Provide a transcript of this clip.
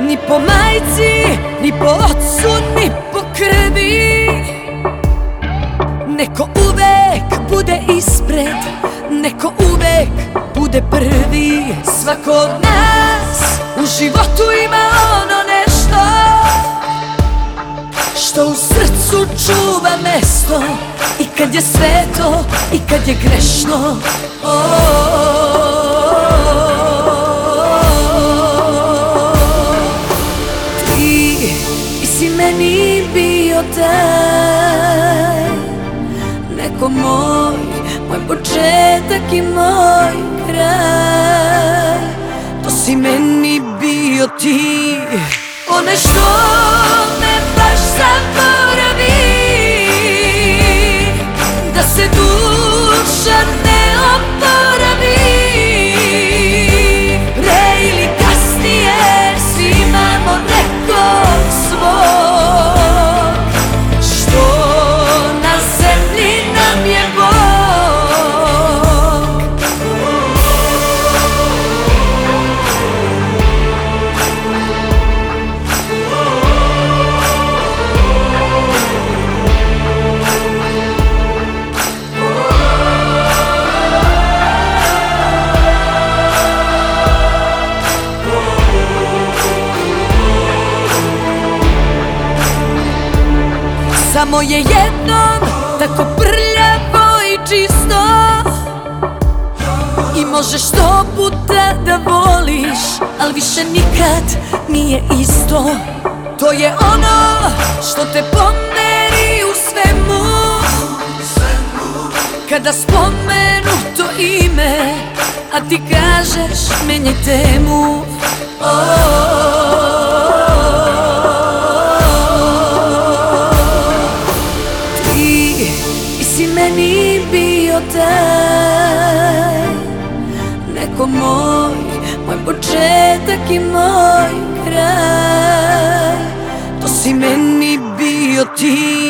Ni po ocu, ni po krvi. Neko uvek bude ispred Neko uvek bude prvi. Svako od nas u životu ima ono nešto Što u srcu čuva mesto. I kad je sveto i kad je grešno Ti taj Neko moj, moj početak i moj kraj. To si meni bio ti. Onaj što Samo je jednom tako prljavo i čisto. I možeš sto puta da voliš Al više nikad nije isto. To je ono što te pomeri u svemu. Kada spomenu to ime A ti kažeš menjaj temu Ti si meni bio taj Neko moj, moj početak i moj kraj. To si meni bio ti